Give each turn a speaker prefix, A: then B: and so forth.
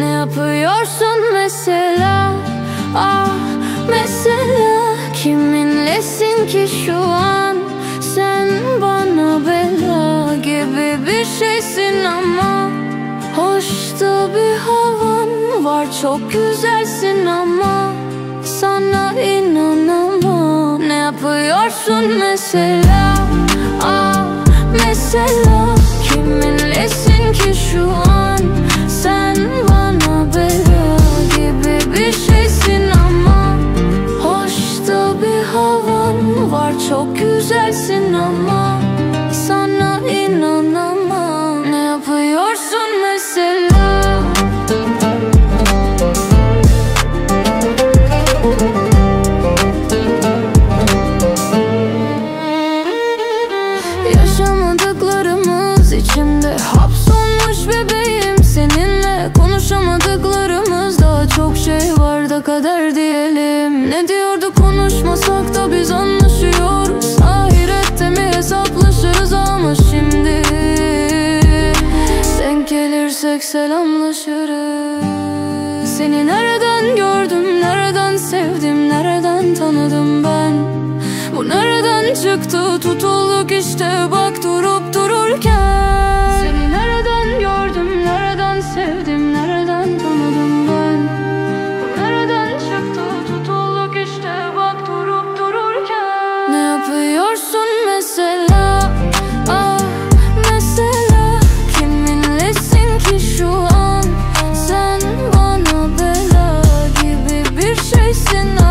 A: yapıyorsun mesela? Ah mesela Kiminlesin ki şu an? Sen bana bela gibi bir şeysin ama Hoş da bir havan var çok güzelsin ama Sana inanamam. Ne yapıyorsun mesela? Ah mesela havan var. Çok güzelsin ama Sana inanamam. Ne yapıyorsun mesela? Yaşamadıklarımız içimde hapsolmuş bebeğim. Seninle konuşamadıklarımız daha çok şey var kader diyelim. Ne diyordu gelirsek selamlaşırız. Seni nereden gördüm, nereden sevdim, nereden tanıdım ben? Bu nereden çıktı? Tutulduk işte bak durup chasing